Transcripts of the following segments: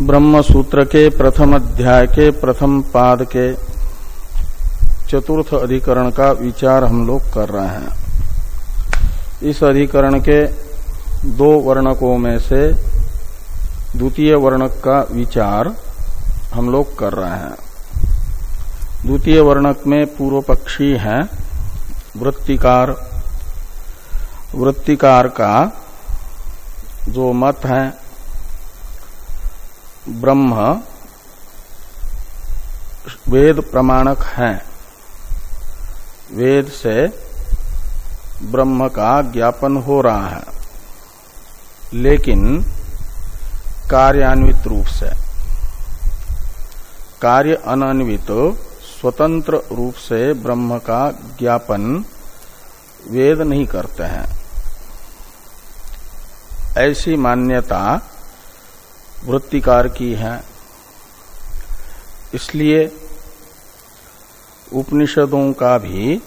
ब्रह्म सूत्र के प्रथम अध्याय के प्रथम पाद के चतुर्थ अधिकरण का विचार हम लोग कर रहे हैं। इस अधिकरण के दो वर्णकों में से द्वितीय वर्णक का विचार हम लोग कर रहे हैं। द्वितीय वर्णक में पूर्व पक्षी है, वृत्तिकार। वृत्तिकार का जो मत है ब्रह्म वेद प्रमाणक है। वेद से ब्रह्म का ज्ञापन हो रहा है। लेकिन कार्यान्वित रूप से, कार्य अनन्वित, स्वतंत्र रूप से ब्रह्म का ज्ञापन वेद नहीं करते हैं। ऐसी मान्यता वृत्तिकार की है। इसलिए उपनिषदों का भी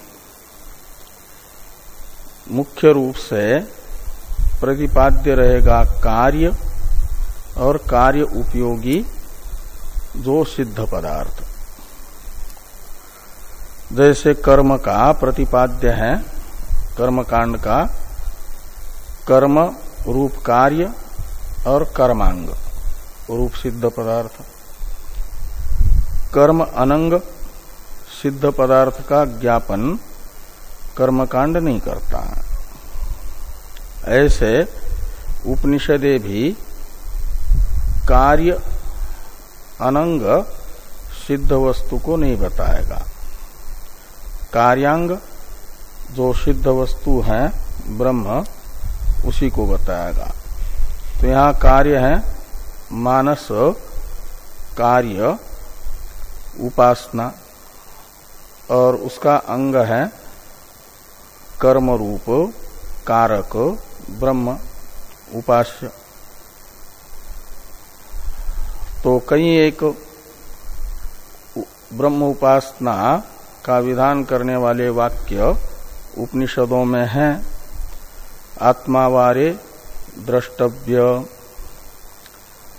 मुख्य रूप से प्रतिपाद्य रहेगा कार्य और कार्य उपयोगी जो सिद्ध पदार्थ। जैसे कर्म का प्रतिपाद्य है, कर्मकांड का, कर्म रूप कार्य और कर्मांग। रूप सिद्ध पदार्थ। कर्म अनंग सिद्ध पदार्थ का ज्ञापन कर्मकांड नहीं करता। ऐसे उपनिषदे भी कार्य अनंग सिद्ध वस्तु को नहीं बताएगा। कार्यांग जो सिद्ध वस्तु है, ब्रह्म, उसी को बताएगा। तो यहाँ कार्य है मानस कार्य उपासना और उसका अंग है कर्म रूप कारक, ब्रह्म, उपास्य। तो कई एक ब्रह्म उपासना का विधान करने वाले वाक्य उपनिषदों में हैं। आत्मावारे द्रष्टव्य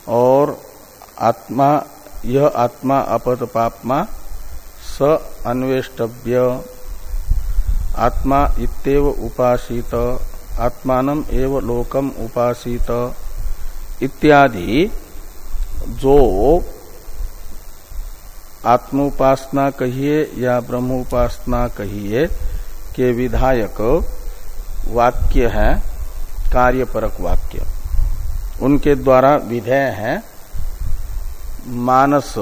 और आत्मा, यह आत्मा अपत पापमा स अन्वेष्टव्य। आत्मा इतव उपासित आत्मान एव लोकम उपासित इत्यादि। जो आत्मोपासना कहिए या ब्रह्म उपासना कहिए के विधायक वाक्य है, कार्यपरक वाक्य। उनके द्वारा विधेय है। मानस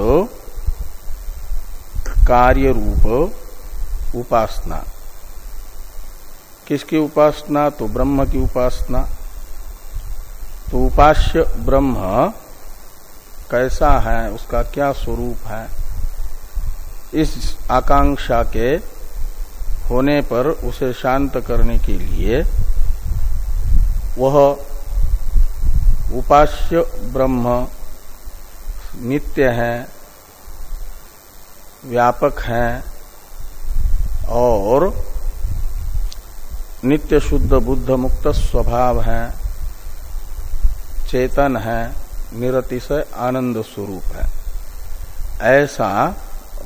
कार्य रूप उपासना। किसकी उपासना? तो ब्रह्म की उपासना। तो उपास्य ब्रह्म कैसा है? उसका क्या स्वरूप है? इस आकांक्षा के होने पर उसे शांत करने के लिए वह उपास्य ब्रह्म नित्य है, व्यापक है, और नित्य शुद्ध बुद्ध मुक्त स्वभाव है, चेतन है निरतिशय आनंद स्वरूप है। ऐसा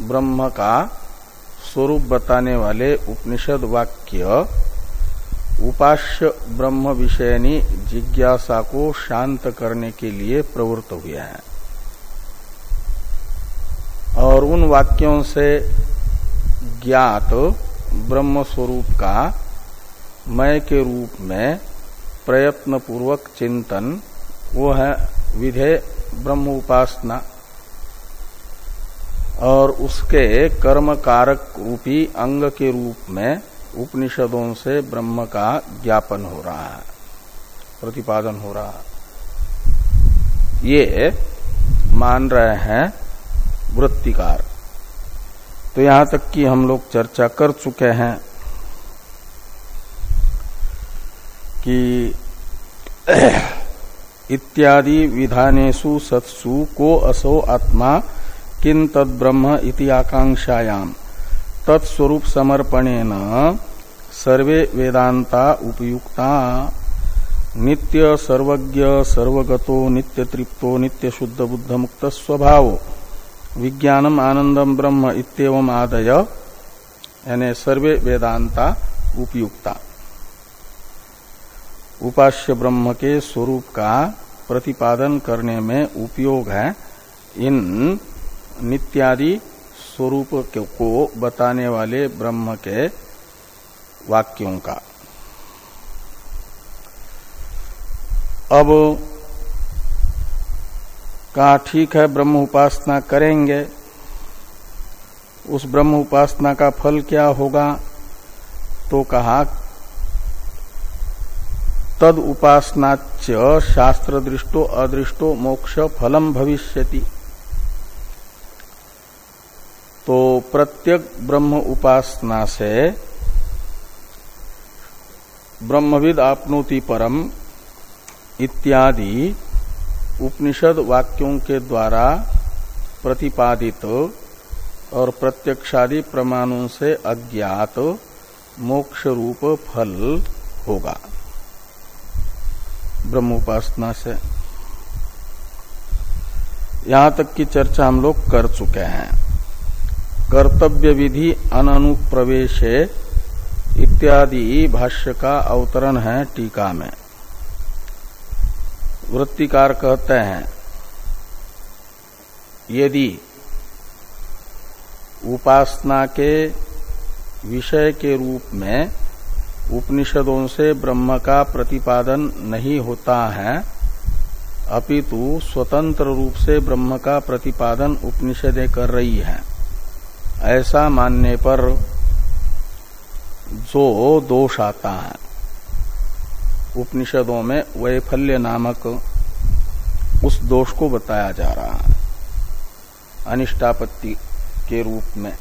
ब्रह्म का स्वरूप बताने वाले उपनिषद वाक्य उपास्य ब्रह्म विषयनी जिज्ञासा को शांत करने के लिए प्रवृत्त हुए हैं। और उन वाक्यों से ज्ञात ब्रह्म स्वरूप का मय के रूप में प्रयत्न पूर्वक चिंतन वो है विधेय ब्रह्म उपासना और उसके कर्म कारक रूपी अंग के रूप में उपनिषदों से ब्रह्म का ज्ञापन हो रहा है, प्रतिपादन हो रहा है। ये मान रहे हैं वृत्तिकार। तो यहाँ तक कि हम लोग चर्चा कर चुके हैं कि इत्यादि विधानेशु सत्सु को असो आत्मा किन तद ब्रह्म इति आकांक्षायाम। तत्स्वरूप समर्पणे न सर्वे वेदांता उपयुक्ता। नित्य सर्वज्ञ, सर्वगतो नित्य तृप्तो नित्य शुद्ध बुद्ध मुक्त स्वभाव। विज्ञानम आनंदम ब्रह्म इतम आदय। यानी सर्वे वेदांता उपयुक्ता। उपास्य ब्रह्म के स्वरूप का प्रतिपादन करने में उपयोग है। इन नित्यादि स्वरूप को बताने वाले ब्रह्म के वाक्यों का। अब कहा, ठीक है, ब्रह्म उपासना करेंगे। उस ब्रह्म उपासना का फल क्या होगा? तो कहा, तद उपासनाच शास्त्र दृष्टो अदृष्टो मोक्ष फलम भविष्यति। तो प्रत्येक ब्रह्म उपासना से ब्रह्मविद आपनोति परम इत्यादि उपनिषद वाक्यों के द्वारा प्रतिपादित और प्रत्यक्षादि प्रमाणों से अज्ञात मोक्ष रूप फल होगा। ब्रह्मोपासना से। यहाँ तक की चर्चा हम लोग कर चुके हैं। कर्तव्य विधि अनुप्रवेश इत्यादि भाष्य का अवतरण है टीका में। वृत्तिकार कहते हैं, यदि उपासना के विषय के रूप में उपनिषदों से ब्रह्म का प्रतिपादन नहीं होता है, अपितु स्वतंत्र रूप से ब्रह्म का प्रतिपादन उपनिषदें कर रही हैं। ऐसा मानने पर जो दोष आता है, उपनिषदों में वैफल्य नामक उस दोष को बताया जा रहा है, अनिष्टापत्ति के रूप में।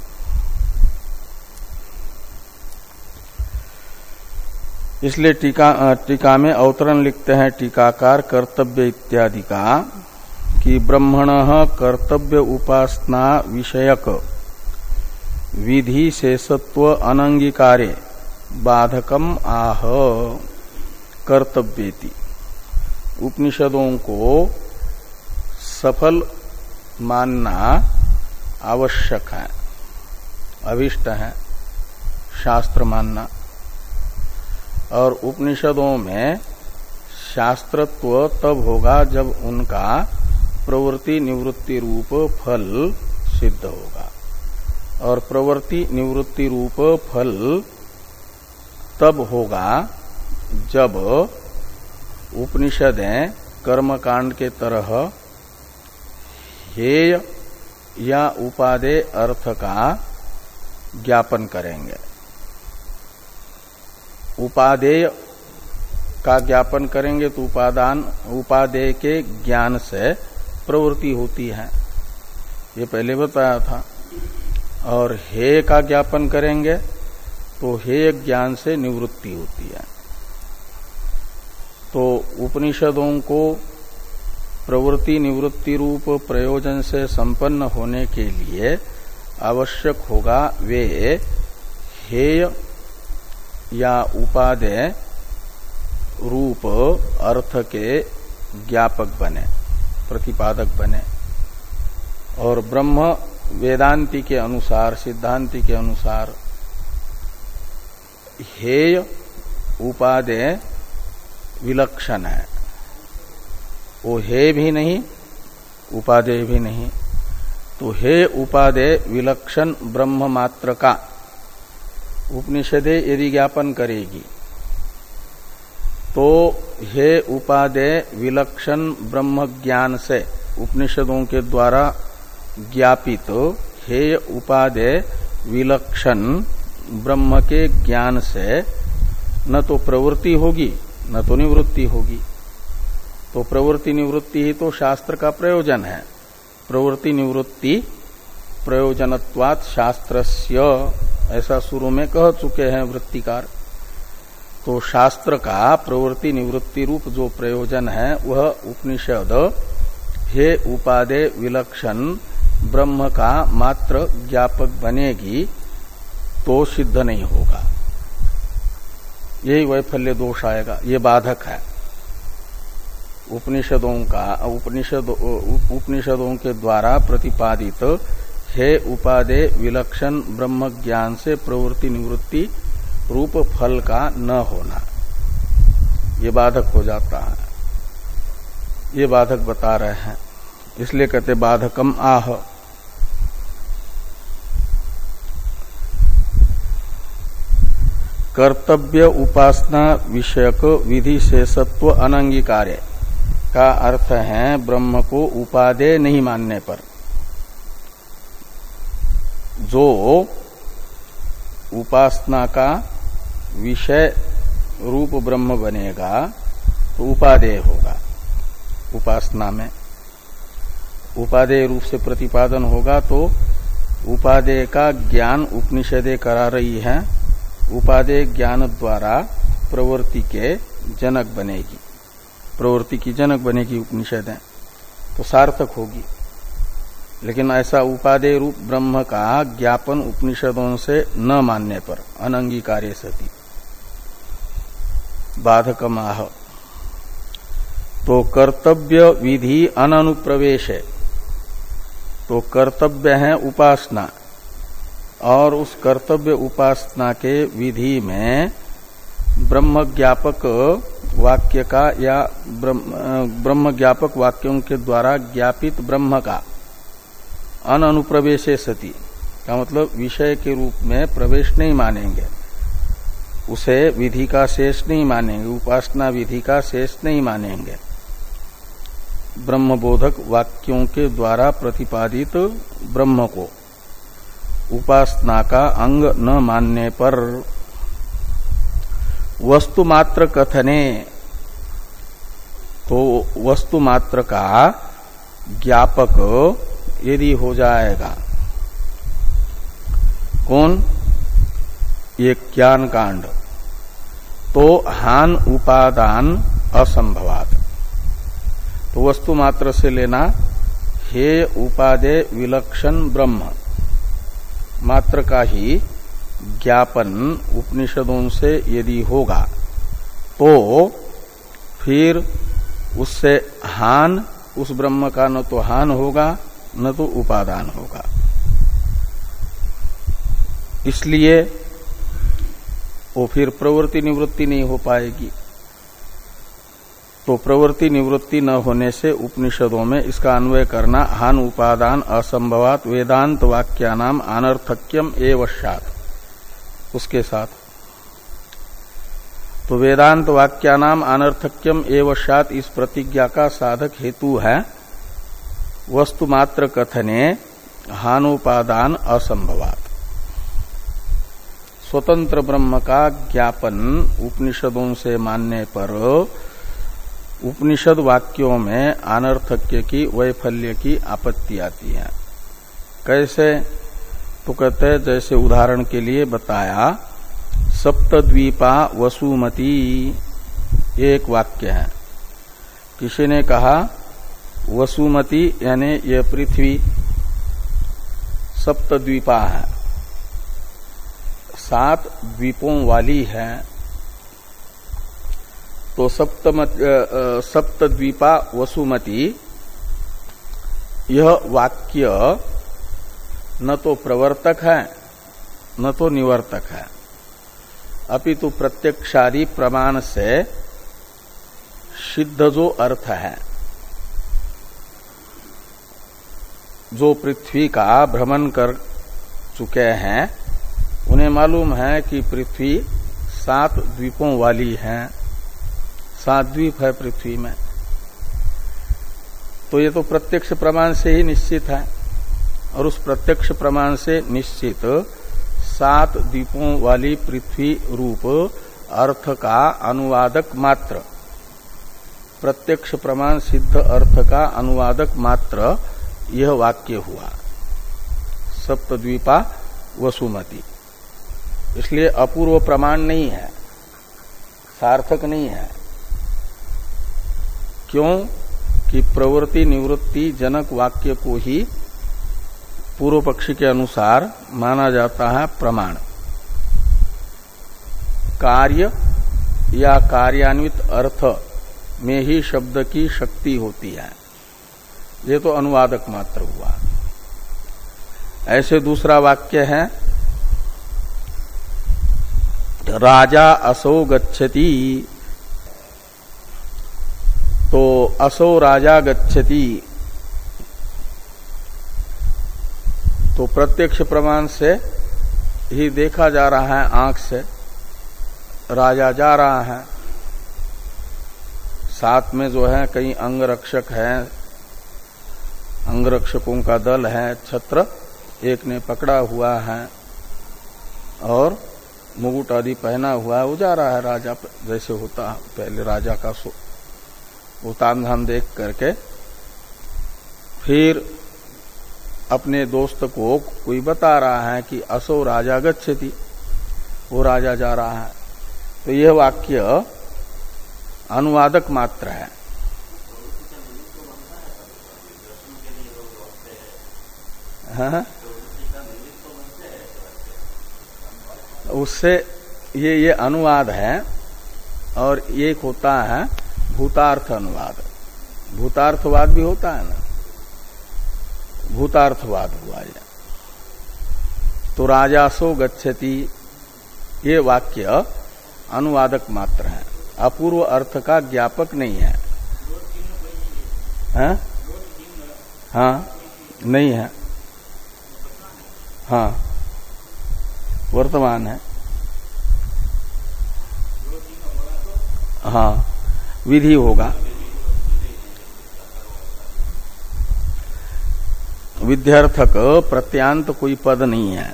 इसलिए टीका टीका में अवतरण लिखते हैं, टीकाकार कर्तव्य इत्यादि का कि ब्रह्मण कर्तव्य उपासना विषयक विधि शेषत्व अनंगीकारे, बाधकम आह, कर्तव्यति। उपनिषदों को सफल मानना आवश्यक है, अभिष्ट है, शास्त्र मानना। और उपनिषदों में शास्त्रत्व तब होगा जब उनका प्रवृत्ति निवृत्ति रूप फल सिद्ध होगा। और प्रवृत्ति निवृत्ति रूप फल तब होगा जब उपनिषदें कर्मकांड के तरह हेय या उपादेय अर्थ का ज्ञापन करेंगे। उपादेय का ज्ञापन करेंगे तो उपादान, उपादेय के ज्ञान से प्रवृत्ति होती है। ये पहले बताया था। और हे का ज्ञापन करेंगे तो हे ज्ञान से निवृत्ति होती है। तो उपनिषदों को प्रवृत्ति निवृत्ति रूप प्रयोजन से संपन्न होने के लिए आवश्यक होगा वे हेय या उपादेय रूप अर्थ के ज्ञापक बने, प्रतिपादक बने। और ब्रह्म वेदांति के अनुसार, सिद्धांति के अनुसार, हेय उपादेय विलक्षण है। वो हे भी नहीं उपादेय भी नहीं। तो हे उपादेय विलक्षण ब्रह्म मात्र का उपनिषदे यदि ज्ञापन करेगी तो हे उपादेय विलक्षण ब्रह्म ज्ञान से उपनिषदों के द्वारा ज्ञापित। तो हे उपादेय विलक्षण ब्रह्म के ज्ञान से न तो प्रवृत्ति होगी, न तो निवृत्ति होगी। तो प्रवृत्ति निवृत्ति ही तो शास्त्र का प्रयोजन है। प्रवृत्ति निवृत्ति प्रयोजनत्वात शास्त्रस्य, ऐसा शुरू में कह चुके हैं वृत्तिकार। तो शास्त्र का प्रवृत्ति निवृत्ति रूप जो प्रयोजन है, वह उपनिषद, हे उपादे विलक्षण ब्रह्म का मात्र ज्ञापक बनेगी तो सिद्ध नहीं होगा। यही वैफल्य दोष आएगा। ये बाधक है। उपनिषदों का, उपनिषद, उपनिषदों के द्वारा प्रतिपादित है उपादे विलक्षण ब्रह्म ज्ञान से प्रवृत्ति निवृत्ति रूप फल का न होना। ये बाधक हो जाता है। ये बाधक बता रहे हैं। इसलिए कहते बाधकम आह। कर्तव्य उपासना विषयक विधि शेषत्व अनंगीकार्य का अर्थ है ब्रह्म को उपादेय नहीं मानने पर। जो उपासना का विषय रूप ब्रह्म बनेगा तो उपादेय होगा उपासना में। उपादेय रूप से प्रतिपादन होगा तो उपादेय का ज्ञान उपनिषदे करा रही है। उपादेय ज्ञान द्वारा प्रवृत्ति के जनक बनेगी। प्रवृत्ति की जनक बनेगी उपनिषद है तो सार्थक होगी। लेकिन ऐसा उपादेय रूप ब्रह्म का ज्ञापन उपनिषदों से न मानने पर, अनंगीकार्य सती बाधकमाह तो कर्तव्य विधि अनुप्रवेश है। तो कर्तव्य है उपासना। और उस कर्तव्य उपासना के विधि में ब्रह्म ज्ञापक वाक्य का या ब्रह्म ज्ञापक वाक्यों के द्वारा ज्ञापित ब्रह्म का अन अनुप्रवेश सती, का मतलब विषय के रूप में प्रवेश नहीं मानेंगे। उसे विधि का शेष नहीं मानेंगे, उपासना विधि का शेष नहीं मानेंगे। ब्रह्मबोधक वाक्यों के द्वारा प्रतिपादित ब्रह्म को। उपासना का अंग न मानने पर। वस्तु मात्र कथने। तो वस्तु मात्र का ज्ञापक यदि हो जाएगा। कौन? ये ज्ञान कांड तो हान उपादान असंभवात। तो वस्तु मात्र से लेना, हे उपादे विलक्षण ब्रह्म। मात्र का ही ज्ञापन उपनिषदों से यदि होगा तो फिर उससे हान, उस ब्रह्म का न तो हान होगा, न तो उपादान होगा। इसलिए वो फिर प्रवृत्ति निवृत्ति नहीं हो पाएगी। तो प्रवृत्ति निवृत्ति न होने से उपनिषदों में इसका अन्वय करना हान उपादान असंभवात वेदांत वाक्यानाम अनर्थक्यम एवशात उसके साथ। तो वेदांत वाक्यानाम अनर्थक्यम एवशात इस प्रतिज्ञा का साधक हेतु है। वस्तु मात्र कथने हानोपादान असंभवात। स्वतंत्र ब्रह्म का ज्ञापन उपनिषदों से मानने पर उपनिषद वाक्यों में अनर्थक्य की, वैफल्य की आपत्ति आती है। कैसे? तो कहते जैसे उदाहरण के लिए बताया, सप्तद्वीपा वसुमती, एक वाक्य है। किसी ने कहा, वसुमती यानी यह पृथ्वी सप्तद्वीपा है। सात द्वीपों वाली है। तो सप्तम सप्तद्वीपा वसुमती, यह वाक्य न तो प्रवर्तक है, न तो निवर्तक है। अपितु प्रत्यक्षादि प्रमाण से सिद्ध जो अर्थ है, जो पृथ्वी का भ्रमण कर चुके हैं, उन्हें मालूम है कि पृथ्वी सात द्वीपों वाली है। सात द्वीप है पृथ्वी में। तो ये तो प्रत्यक्ष प्रमाण से ही निश्चित है। और उस प्रत्यक्ष प्रमाण से निश्चित सात द्वीपों वाली पृथ्वी रूप अर्थ का अनुवादक मात्र। प्रत्यक्ष प्रमाण सिद्ध अर्थ का अनुवादक मात्र यह वाक्य हुआ। सप्तद्वीपा वसुमती। इसलिए अपूर्व प्रमाण नहीं है। सार्थक नहीं है। क्यों? कि प्रवृत्ति निवृत्ति जनक वाक्य को ही पूर्व पक्षी के अनुसार माना जाता है प्रमाण। कार्य या कार्यान्वित अर्थ में ही शब्द की शक्ति होती है। ये तो अनुवादक मात्र हुआ। ऐसे दूसरा वाक्य है, राजा असो गच्छति तो असो राजा गच्छति। तो प्रत्यक्ष प्रमाण से ही देखा जा रहा है, आँख से। राजा जा रहा है। साथ में जो है, कई अंगरक्षक है। अंगरक्षकों का दल है, छत्र। एक ने पकड़ा हुआ है और मुगुट आदि पहना हुआ है। वो जा रहा है राजा जैसे होता पहले राजा का वो धाम देख करके फिर अपने दोस्त को कोई बता रहा है कि असो राजा गच्छति, वो राजा जा रहा है तो यह वाक्य अनुवादक मात्र है हाँ? उससे ये ये अनुवाद है और एक होता है भूतार्थ अनुवाद भूतार्थवाद भी होता है ना? भूतार्थवाद हुआ यह तो राजासो गच्छति ये वाक्य अनुवादक मात्र है। अपूर्व अर्थ का ज्ञापक नहीं है। हाँ, हाँ? नहीं है। हाँ। वर्तमान है। हाँ। विधि होगा। विद्यार्थक, प्रत्यांत कोई पद नहीं है।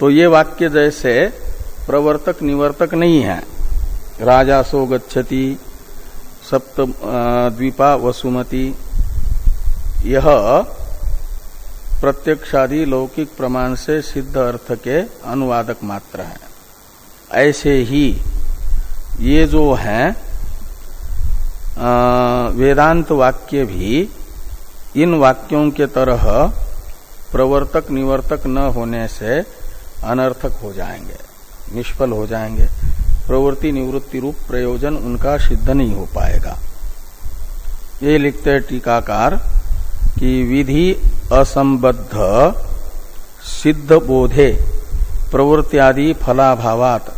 तो ये वाक्य जैसे प्रवर्तक निवर्तक नहीं है। राजा सो गच्छति, सप्त द्वीपा वसुमती। यह प्रत्यक्षादि लौकिक प्रमाण से सिद्ध अर्थ के अनुवादक मात्र है। ऐसे ही ये जो है वेदांत वाक्य भी इन वाक्यों के तरह प्रवर्तक निवर्तक न होने से अनर्थक हो जाएँगे, निष्फल हो जाएँगे। प्रवृत्ति निवृत्ति रूप प्रयोजन उनका सिद्ध नहीं हो पाएगा। ये लिखते टीकाकार कि विधि असंबद्ध सिद्ध बोधे प्रवृत्त्यादि फलाभावात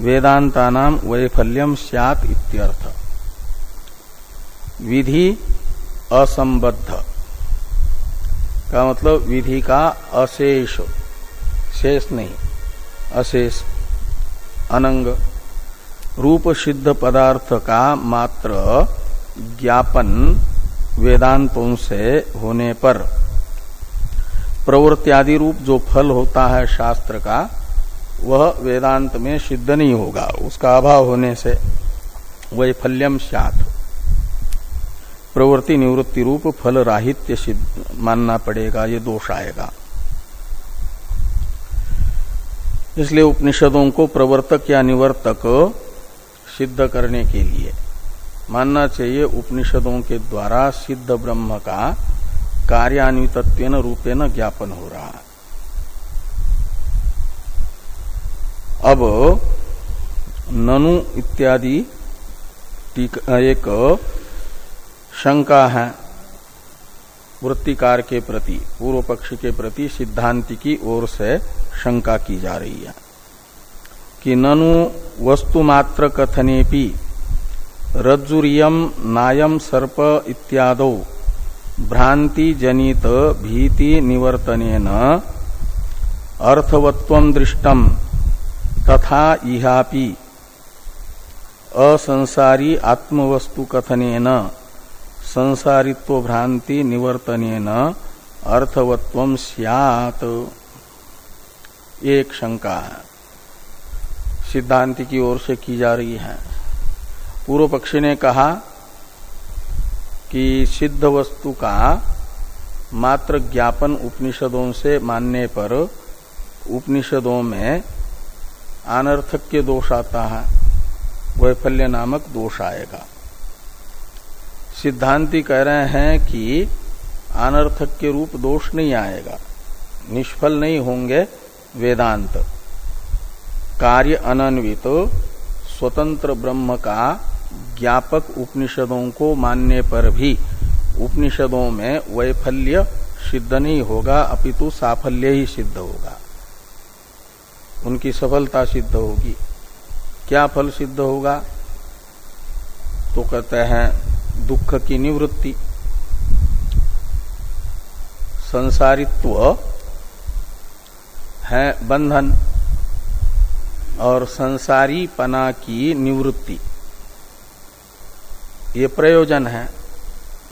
वेदांता वैफल्यम स्यात इत्यर्थ। विधि असंबद्ध का मतलब विधि का अशेष। शेष नहीं, अशेष। अनंग। रूप सिद्ध पदार्थ का मात्र ज्ञापन वेदांतों से होने पर। प्रवृत्त्यादि रूप जो फल होता है शास्त्र का वह वेदांत में सिद्ध नहीं होगा। उसका अभाव होने से वैफल्यम सात प्रवृत्ति निवृत्ति रूप फल राहित्य सिद्ध मानना पड़ेगा, ये दोष आएगा। इसलिए उपनिषदों को प्रवर्तक या निवर्तक सिद्ध करने के लिए मानना चाहिए उपनिषदों के द्वारा सिद्ध ब्रह्म का कार्यान्वित रूपेण ज्ञापन हो रहा। है अब ननु इत्यादि एक शंका है वृत्तिकार के प्रति, पूर्व पक्ष के प्रति सिद्धांति की ओर से शंका की जा रही है कि ननु वस्तुमात्र कथनेपि रज्जुरियम नायम सर्प इत्यादो भ्रांति जनित भीति निवर्तन अर्थवत्व दृष्टम। तथा इहापि असंसारी आत्मवस्तु कथनेन, संसारित्व भ्रांति निवर्तन अर्थवत्व सियात। एक शंका है। सिद्धांति की ओर से की जा रही है। पूर्व पक्षी ने कहा कि सिद्ध वस्तु का मात्र ज्ञापन उपनिषदों से मानने पर उपनिषदों में अनर्थक के दोष आता है, वैफल्य नामक दोष आएगा। सिद्धांति कह रहे हैं कि अनर्थक के रूप दोष नहीं आएगा। निष्फल नहीं होंगे वेदांत। कार्य अनन्वित, स्वतंत्र ब्रह्म का ज्ञापक उपनिषदों को मानने पर भी उपनिषदों में वैफल्य सिद्ध नहीं होगा, अपितु साफल्य ही सिद्ध होगा। उनकी सफलता सिद्ध होगी। क्या फल सिद्ध होगा? तो कहते हैं, दुख की निवृत्ति। संसारित्व है बंधन और संसारी पना की निवृत्ति। ये प्रयोजन है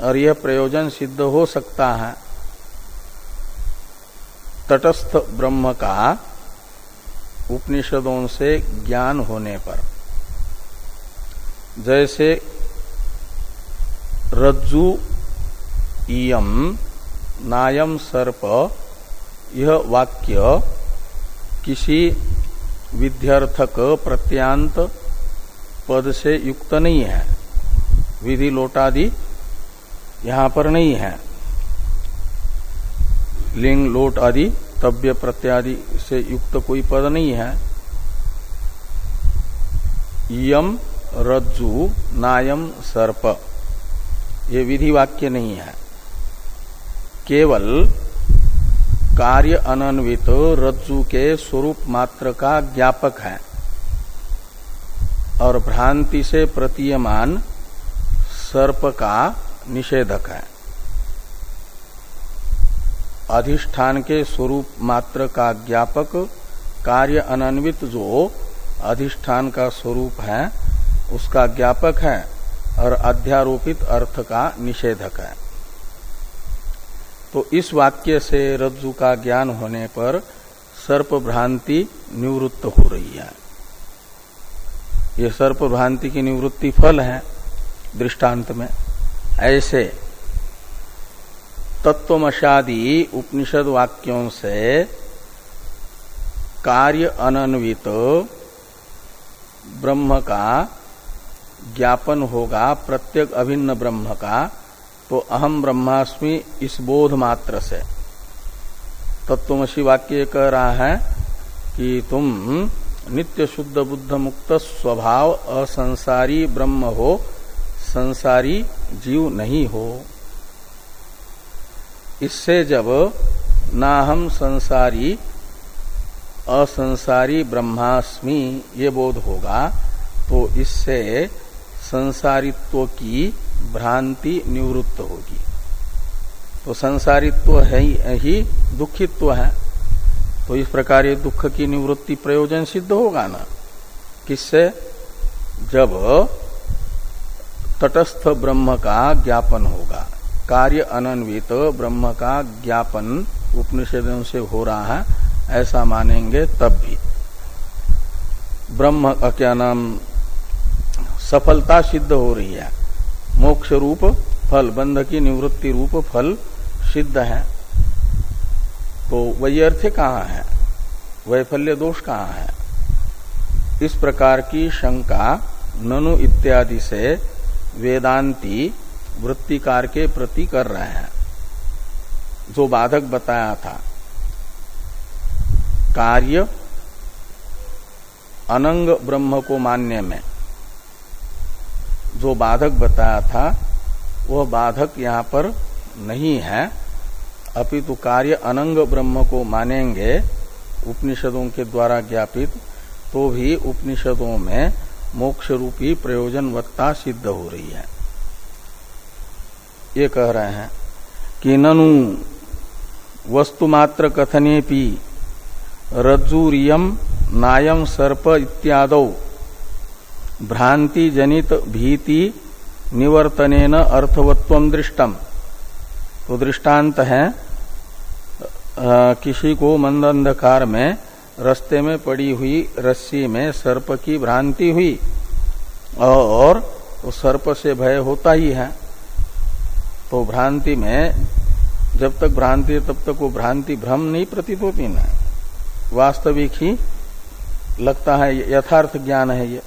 और यह प्रयोजन सिद्ध हो सकता है। तटस्थ ब्रह्म का उपनिषदों से ज्ञान होने पर। जैसे रज्जु इयम नायम सर्प, यह वाक्य किसी विध्यर्थक प्रत्यांत पद से युक्त नहीं है। विधि लोटादि यहाँ पर नहीं है। लिंग लोट आदि तव्य प्रत्यादि से युक्त कोई पद नहीं है। यम रज्जु नायम सर्प। ये विधि वाक्य नहीं है। केवल कार्य अनन्वित रज्जु के स्वरूप मात्र का ज्ञापक है और भ्रांति से प्रतीयमान सर्प का निषेधक है। अधिष्ठान के स्वरूप मात्र का ज्ञापक कार्य अनन्वित जो अधिष्ठान का स्वरूप है, उसका ज्ञापक है और अध्यारोपित अर्थ का निषेधक है। तो इस वाक्य से रज्जु का ज्ञान होने पर सर्प भ्रांति निवृत्त हो रही है। ये सर्प भ्रांति की निवृत्ति फल है दृष्टांत में। ऐसे तत्वमशादी उपनिषद वाक्यों से कार्य अनन्वित ब्रह्म का ज्ञापन होगा, प्रत्येक अभिन्न ब्रह्म का तो अहम ब्रह्मास्मि इस बोध मात्र से। तत्वमसी वाक्य कह रहा है कि तुम नित्य शुद्ध बुद्ध मुक्त स्वभाव असंसारी ब्रह्म हो, संसारी जीव नहीं हो। इससे जब ना हम संसारी, असंसारी ब्रह्मास्मि ये बोध होगा तो इससे संसारित्व की भ्रांति निवृत्त होगी। तो संसारित्व है, ही दुखित्व है। तो इस प्रकार ये दुख की निवृत्ति प्रयोजन सिद्ध होगा ना। किससे? जब तटस्थ ब्रह्म का ज्ञापन होगा। कार्य अनन्वित ब्रह्म का ज्ञापन उपनिषदों से हो रहा है, ऐसा मानेंगे तब भी। ब्रह्म का क्या नाम, सफलता सिद्ध हो रही है। मोक्ष रूप फल बंध की निवृत्ति रूप फल सिद्ध है। तो वही अर्थ कहाँ है? वैफल्य दोष कहाँ है? इस प्रकार की शंका, ननु इत्यादि से वेदांती वृत्तिकार के प्रति कर रहे हैं। जो बाधक बताया था। कार्य अनंग ब्रह्म को मानने में। जो बाधक बताया था, वह बाधक यहाँ पर नहीं है। अपितु कार्य अनंग ब्रह्म को मानेंगे, उपनिषदों के द्वारा ज्ञापित तो भी उपनिषदों में मोक्ष रूपी प्रयोजनवत्ता सिद्ध हो रही है। ये कह रहे हैं कि ननु वस्तुमात्र कथने पी रज्जुरियम नायम सर्प इत्याद भ्रांति जनित भीति निवर्तन अर्थवत्व दृष्टम। तो दृष्टांत है आ, किसी को मंद अंधकार में रस्ते में पड़ी हुई रस्सी में सर्प की भ्रांति हुई और तो सर्प से भय होता ही है। तो भ्रांति में, जब तक भ्रांति है, तब तक वो भ्रांति भ्रम नहीं प्रतीत होती ना वास्तविक ही लगता है यथार्थ ज्ञान है ये।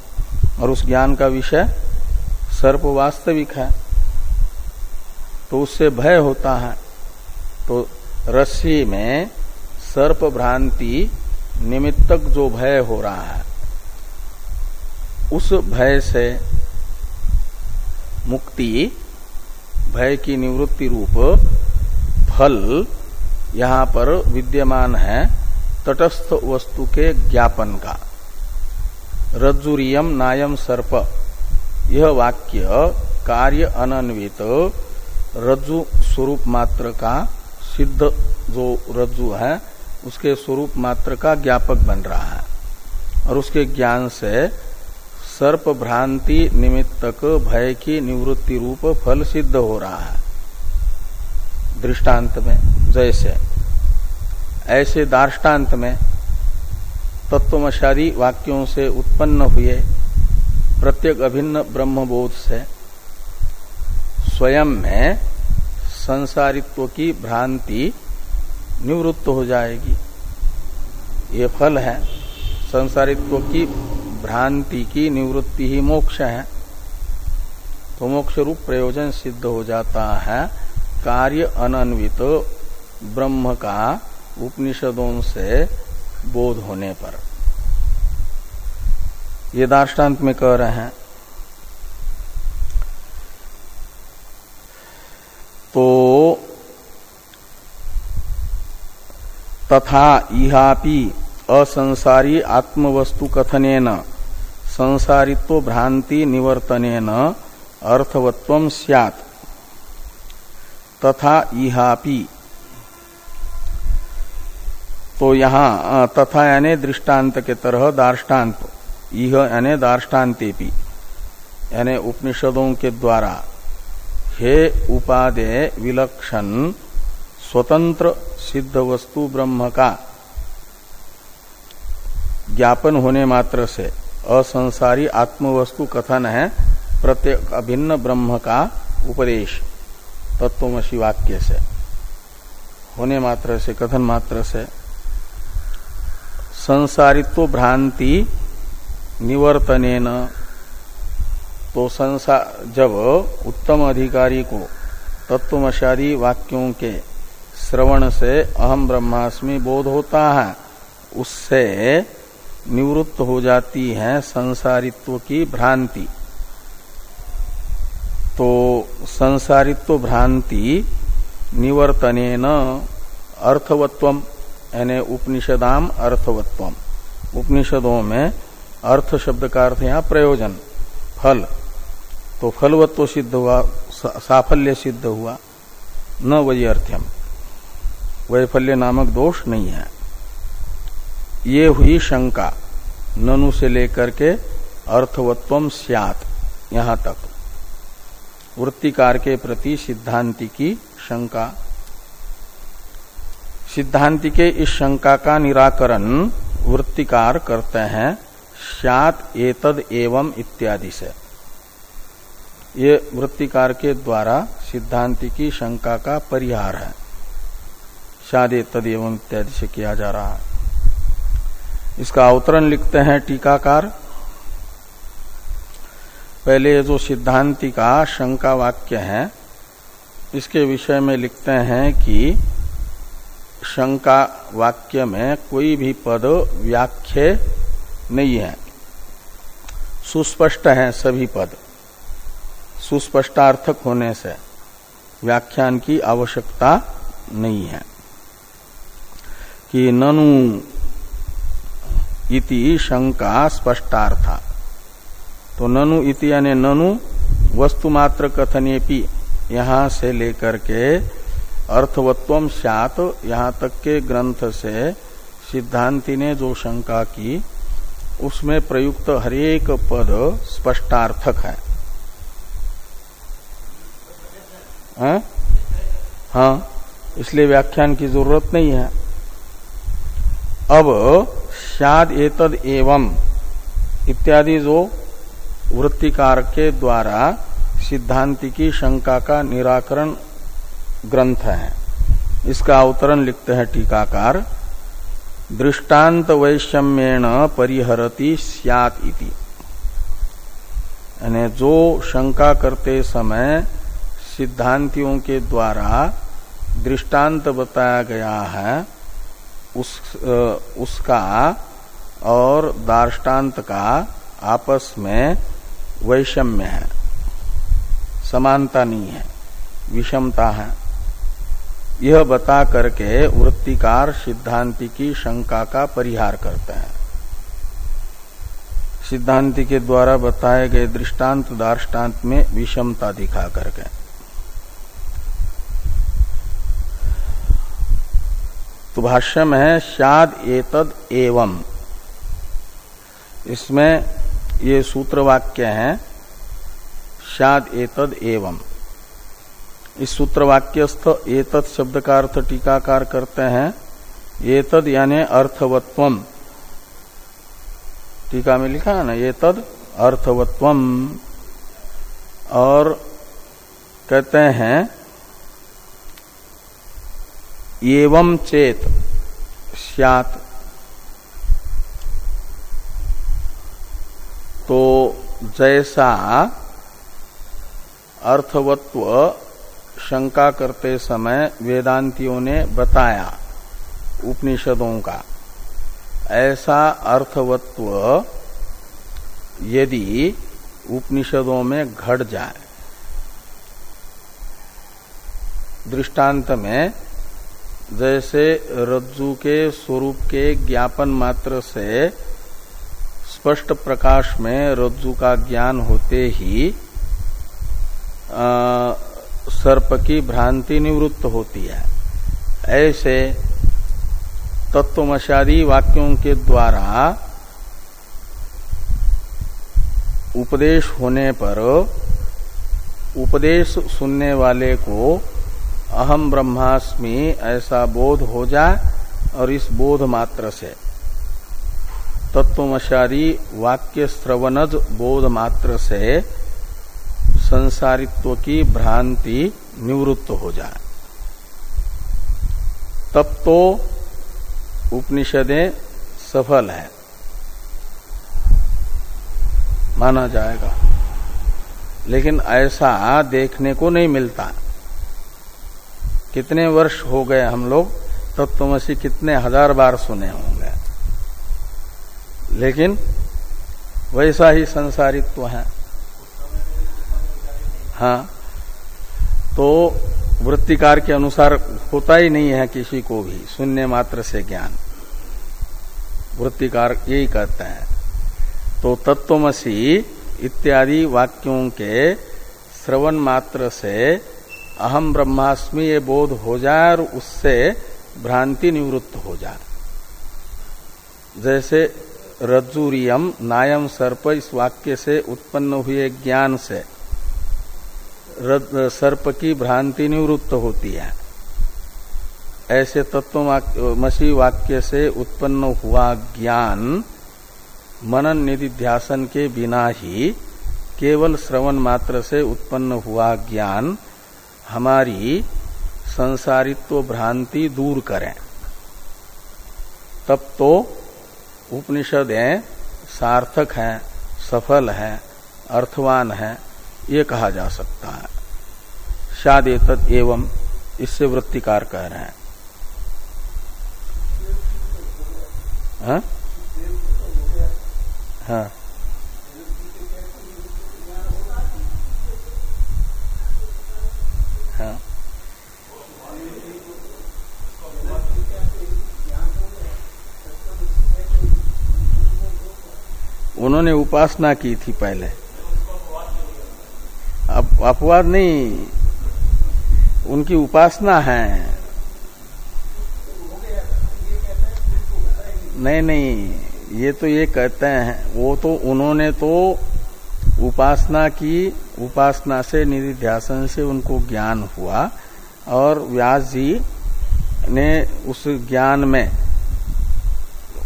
और उस ज्ञान का विषय सर्प वास्तविक है। तो उससे भय होता है। तो रस्सी में सर्प भ्रांति निमित्तक जो भय हो रहा है, उस भय से मुक्ति भय की निवृत्ति रूप, फल यहाँ पर विद्यमान है, तटस्थ वस्तु के ज्ञापन का। रज्जुरियम नायम सर्प। यह वाक्य कार्य अनन्वित रज्जु स्वरूप मात्र का सिद्ध जो रज्जु है, उसके स्वरूप मात्र का ज्ञापक बन रहा है। और उसके ज्ञान से सर्प भ्रांति निमित्तक भय की निवृत्ति रूप फल सिद्ध हो रहा है। दृष्टांत में, जैसे, ऐसे दार्टान्त में तत्वमशादी वाक्यों से उत्पन्न हुए प्रत्येक अभिन्न ब्रह्मबोध से स्वयं में संसारित्व की भ्रांति निवृत्त हो जाएगी। ये फल है संसारित्व की भ्रांति की निवृत्ति ही मोक्ष है। तो मोक्ष रूप प्रयोजन सिद्ध हो जाता है। कार्य अनन्वित ब्रह्म का उपनिषदों से बोध होने पर। ये दार्टान्त में कह रहे हैं। तो तथा इहापि असंसारी आत्मवस्तु कथनेन संसारित्व भ्रांति निवर्तन अर्थवत्व सियात। तथा इहापि। तो यहाँ तथा यानी दृष्टांत के तरह दार्टान्त यह यानी दार्टान्तेपि यानी उपनिषदों के द्वारा। हे उपादे विलक्षण स्वतंत्र सिद्ध वस्तु ब्रह्म का। ज्ञापन होने मात्र से। असंसारी आत्मवस्तु कथन है प्रत्येक अभिन्न ब्रह्म का उपदेश, तत्वमसी वाक्य से। होने मात्र से, कथन मात्र से। संसारित्व भ्रांति निवर्तने तो संसार जब उत्तम अधिकारी को तत्वमशादी वाक्यों के श्रवण से अहम ब्रह्मास्मि बोध होता है, उससे निवृत्त हो जाती है संसारित्व की भ्रांति। तो संसारित्व भ्रांति निवर्तने न अर्थवत्व, यानी उपनिषदाम अर्थवत्व। उपनिषदों में अर्थ शब्द का अर्थ यहाँ प्रयोजन, फल। तो फलवत्व सिद्ध हुआ साफल्य सिद्ध हुआ, न वही अर्थ्यम वैफल्य नामक दोष नहीं है। ये हुई शंका। ननु से लेकर के अर्थवत्व सियात, यहाँ तक। वृत्तिकार के प्रति सिद्धांति की शंका। सिद्धांति के इस शंका का निराकरण वृत्तिकार करते हैं श्यात एतद, एवं इत्यादि से। ये वृत्तिकार के द्वारा सिद्धांति की शंका का परिहार है। शादे तद एवं इत्यादि से किया जा रहा है। इसका अवतरण लिखते हैं टीकाकार। पहले जो सिद्धांति का शंका वाक्य है, इसके विषय में लिखते हैं कि शंका वाक्य में कोई भी पद व्याख्य नहीं है। सुस्पष्ट है सभी पद। सुस्पष्टार्थक होने से व्याख्यान की आवश्यकता नहीं है। कि ननु इति शंका स्पष्टार्था। तो ननु इति यानी ननु वस्तुमात्र कथने भी यहाँ से लेकर के अर्थवत्व सात यहाँ तक के ग्रंथ से सिद्धांति ने जो शंका की उसमें प्रयुक्त हरेक पद स्पष्टार्थक है। हाँ, हाँ इसलिए व्याख्यान की ज़रूरत नहीं है। अब शाद एतद एवं इत्यादि जो वृत्तिकार के द्वारा सिद्धांति की शंका का निराकरण ग्रंथ है। इसका अवतरण लिखते हैं टीकाकार। दृष्टांत वैषम्येण परिहरती सियात इति। यानी जो शंका करते समय सिद्धांतियों के द्वारा दृष्टांत बताया गया है उस उसका और दार्टान्त का आपस में वैषम्य है, समानता नहीं है, विषमता है। यह बता करके वृत्तिकार सिद्धांति की शंका का परिहार करते हैं। सिद्धांति के द्वारा बताए गए दृष्टांत दार्टान्त में विषमता दिखा करके। तो भाष्य में है, शाद एतद एवं। इसमें ये सूत्र वाक्य है, शाद एतद एवं। इस सूत्र वाक्यस्थ एतद शब्द का अर्थ टीकाकार करते हैं। एतद यानी अर्थवत्वम। टीका में लिखा है ना, एतद अर्थवत्वम। और कहते हैं एवं चेत, सियात। तो जैसा अर्थवत्व शंका करते समय वेदांतियों ने बताया उपनिषदों का, ऐसा अर्थवत्व यदि उपनिषदों में घट जाए, दृष्टांत में जैसे रज्जु के स्वरूप के ज्ञापन मात्र से स्पष्ट प्रकाश में रज्जु का ज्ञान होते ही आ, सर्प की भ्रांति निवृत्त होती है। ऐसे तत्वमशादी वाक्यों के द्वारा उपदेश होने पर उपदेश सुनने वाले को अहम ब्रह्मास्मि, ऐसा बोध हो जाए और इस बोध मात्र से। तत्वमशारी वाक्य श्रवणज बोध मात्र से संसारित्व की भ्रांति निवृत्त हो जाए तब तो उपनिषदें सफल है। माना जाएगा। लेकिन ऐसा देखने को नहीं मिलता। कितने वर्ष हो गए हम लोग, तत्वमसी कितने हज़ार बार सुने होंगे। लेकिन वैसा ही संसारित्व तो है। हाँ तो वृत्तिकार के अनुसार होता ही नहीं है किसी को भी शून्य मात्र से ज्ञान। वृत्तिकार यही कहते हैं। तो तत्वमसी इत्यादि वाक्यों के श्रवण मात्र से अहम ब्रह्मास्मि ये बोध हो जाए और उससे भ्रांति निवृत्त हो जाए। जैसे रज्जुरियम नायम सर्प इस वाक्य से उत्पन्न हुए ज्ञान से सर्प की भ्रांति निवृत्त होती है। ऐसे तत्व मसी वाक्य से उत्पन्न हुआ ज्ञान मनन निधिध्यासन के बिना ही केवल श्रवण मात्र से उत्पन्न हुआ ज्ञान हमारी संसारित्व भ्रांति दूर करें। तब तो उपनिषदें सार्थक हैं, सफल हैं, अर्थवान हैं, ये कहा जा सकता है। शाद एवं इससे वृत्तिकार कह रहे हैं। हाँ? हाँ। हाँ उन्होंने उपासना की थी पहले। अब अपवाद नहीं, उनकी उपासना है। नहीं नहीं, ये तो ये कहते हैं, वो तो उन्होंने तो उपासना की उपासना से निधि ध्यासन से उनको ज्ञान हुआ और व्यास जी ने उस ज्ञान में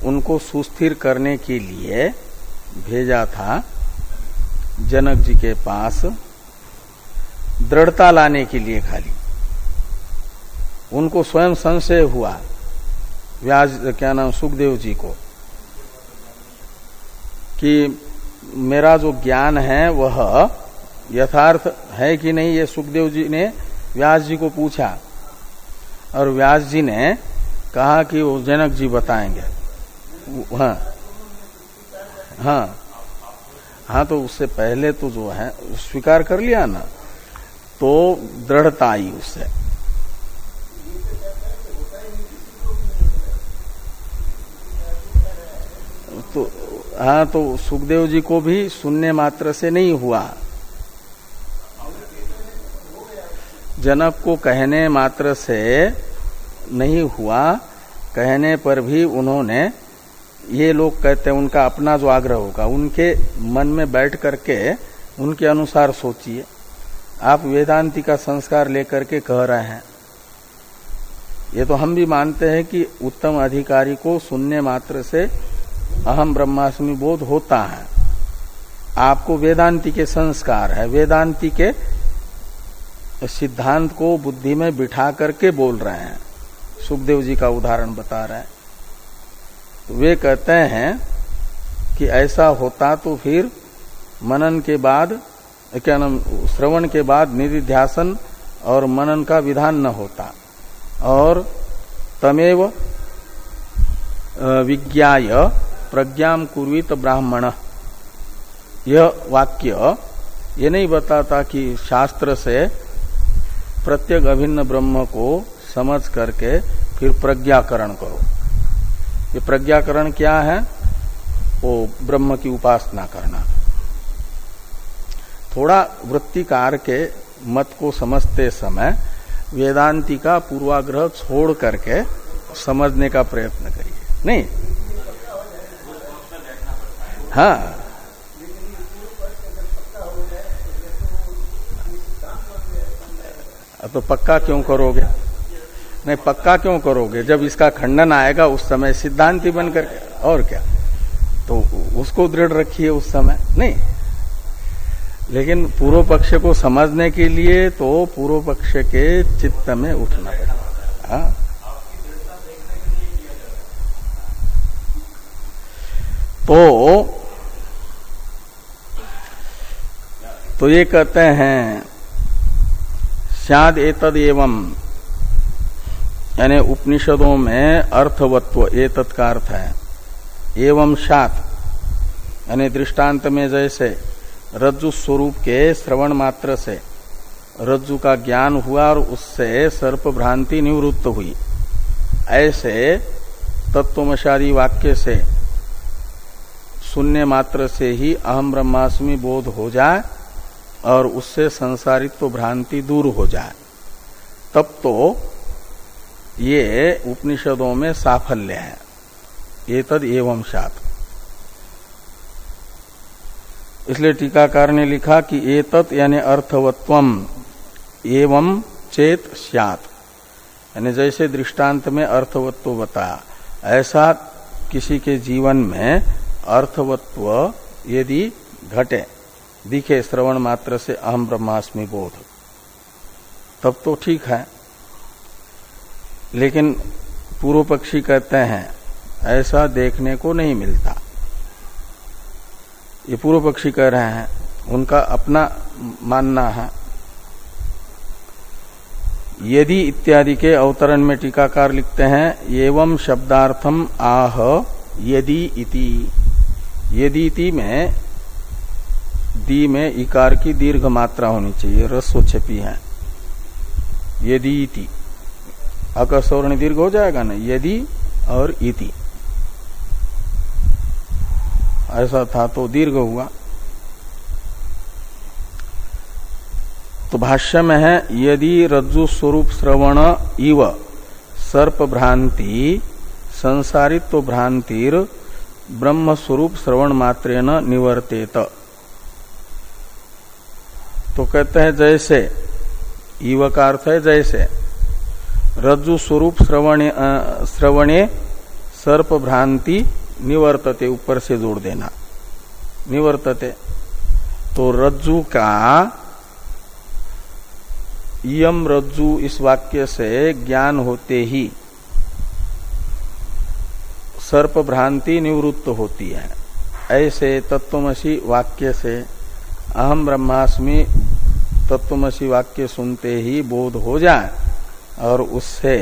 उनको सुस्थिर करने के लिए भेजा था जनक जी के पास, दृढ़ता लाने के लिए खाली। उनको स्वयं संशय हुआ, व्यास, क्या नाम, सुखदेव जी को, कि मेरा जो ज्ञान है वह यथार्थ है कि नहीं ये सुखदेव जी ने व्यास जी को पूछा। और व्यास जी ने कहा कि वो जनक जी बताएँगे। हाँ। हाँ। हाँ तो उससे पहले तो जो है, स्वीकार कर लिया ना तो दृढ़ता आई उससे। तो हाँ तो सुखदेव जी को भी सुनने मात्र से नहीं हुआ। जनक को कहने मात्र से नहीं हुआ। कहने पर भी उन्होंने ये लोग कहते हैं, उनका अपना जो आग्रह होगा, उनके मन में बैठ करके उनके अनुसार सोचिए। आप वेदांति का संस्कार लेकर के कह रहे हैं। ये तो हम भी मानते हैं कि उत्तम अधिकारी को सुनने मात्र से अहम ब्रह्मास्मि बोध होता है। आपको वेदांति के संस्कार है, वेदांति के सिद्धांत को बुद्धि में बिठा करके बोल रहे हैं। सुखदेव जी का उदाहरण बता रहे हैं। तो वे कहते हैं कि ऐसा होता तो फिर मनन के बाद, क्या नाम, श्रवण के बाद निधिध्यासन और मनन का विधान न होता। और तमेव विज्ञाय प्रज्ञा कुर्वित ब्राह्मण। यह वाक्य ये नहीं बताता कि शास्त्र से प्रत्येक अभिन्न ब्रह्म को समझ करके फिर प्रज्ञाकरण करो। ये प्रज्ञाकरण क्या है? वो ब्रह्म की उपासना करना। थोड़ा वृत्तिकार के मत को समझते समय वेदांति का पूर्वाग्रह छोड़ करके समझने का प्रयत्न करिए। नहीं? हाँ। तो पक्का क्यों करोगे? नहीं, पक्का क्यों करोगे? जब इसका खंडन आएगा, उस समय सिद्धांति बन करके और क्या? तो उसको दृढ़ रखिए उस समय। नहीं। लेकिन पूर्व पक्ष को समझने के लिए तो पूर्व पक्ष के चित्त में उठना पड़ेगा। हाँ। तो तो ये कहते हैं शाद एतद एवं। यानी उपनिषदों में अर्थवत्व एतत् का अर्थ है। एवं शात यानी दृष्टांत में जैसे रज्जु स्वरूप के श्रवण मात्र से रज्जु का ज्ञान हुआ और उससे सर्प भ्रांति निवृत्त हुई। ऐसे तत्वमशादी वाक्य से शून्य मात्र से ही अहम ब्रह्मास्मि बोध हो जाए और उससे संसारित्व तो भ्रांति दूर हो जाए। तब तो ये उपनिषदों में साफल्य है। ये तद एवं सात। इसलिए टीकाकार ने लिखा कि एतत् यानी अर्थवत्वम एवं चेत स्यात। यानी जैसे दृष्टांत में अर्थवत्व बताया, ऐसा किसी के जीवन में अर्थवत्व यदि घटे दिखे श्रवण मात्र से अहम ब्रह्मास्मि बोध। तब तो ठीक है। लेकिन पूर्व पक्षी कहते हैं, ऐसा देखने को नहीं मिलता। ये पूर्व पक्षी कह रहे हैं, उनका अपना मानना है। यदि इत्यादि के अवतरण में टीकाकार लिखते हैं, एवं शब्दार्थम आह यदि इति। यदि इति में दी में इकार की दीर्घ मात्रा होनी चाहिए। रस्व छपी है। यदि इति। अकस्वर्ण दीर्घ हो जाएगा ना, यदि और इति। ऐसा था तो दीर्घ हुआ। तो भाष्य में है, यदि रज्जु स्वरूप श्रवण इव सर्प भ्रांति, संसारित्व भ्रांतिर ब्रह्म स्वरूप श्रवण मात्रेन निवर्तेत। तो कहते हैं जैसे ईव का अर्थ है जैसे, रज्जु स्वरूप श्रवणे श्रवणे सर्प भ्रांति निवर्तते ऊपर से जोड़ देना। निवर्तते। तो रज्जु का यम रज्जु इस वाक्य से ज्ञान होते ही सर्प भ्रांति निवृत्त होती है। ऐसे तत्वमसी वाक्य से अहम ब्रह्मास्मि तत्वमसी वाक्य सुनते ही बोध हो जाए और उससे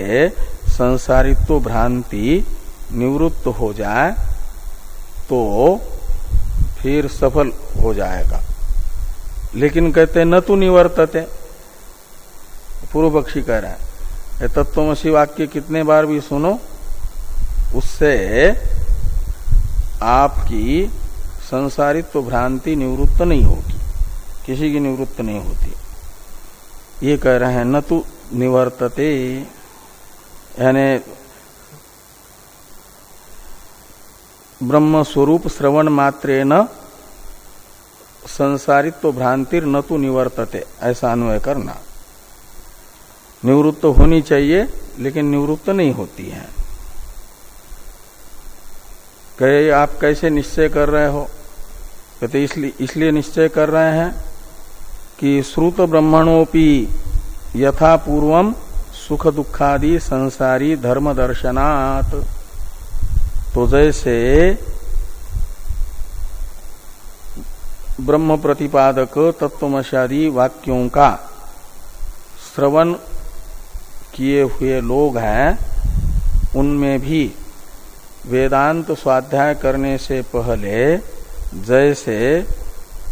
संसारित्व भ्रांति निवृत्त हो जाए तो फिर सफल हो जाएगा। लेकिन कहते न तो निवर्तते। पूर्व पक्षी कह रहे हैं तत्वमसी वाक्य कितने बार भी सुनो, उससे आपकी संसारित्व भ्रांति निवृत्त नहीं होगी। किसी की निवृत्त नहीं होती। ये कह रहे हैं, न तो निवर्तते। यानी ब्रह्म स्वरूप श्रवण मात्रे न संसारित्व भ्रांतिर न तो निवर्तते। ऐसा अन्वय करना। निवृत्त होनी चाहिए, लेकिन निवृत्त नहीं होती है। कहे, आप कैसे निश्चय कर रहे हो? कहते, इसलिए इसलिए निश्चय कर रहे हैं कि श्रुत ब्रह्मणोपि यथा पूर्वम सुख दुखादि संसारी धर्म दर्शनात् तो जैसे ब्रह्म प्रतिपादक तत्वमशादी वाक्यों का श्रवण किए हुए लोग हैं, उनमें भी वेदांत स्वाध्याय करने से पहले जैसे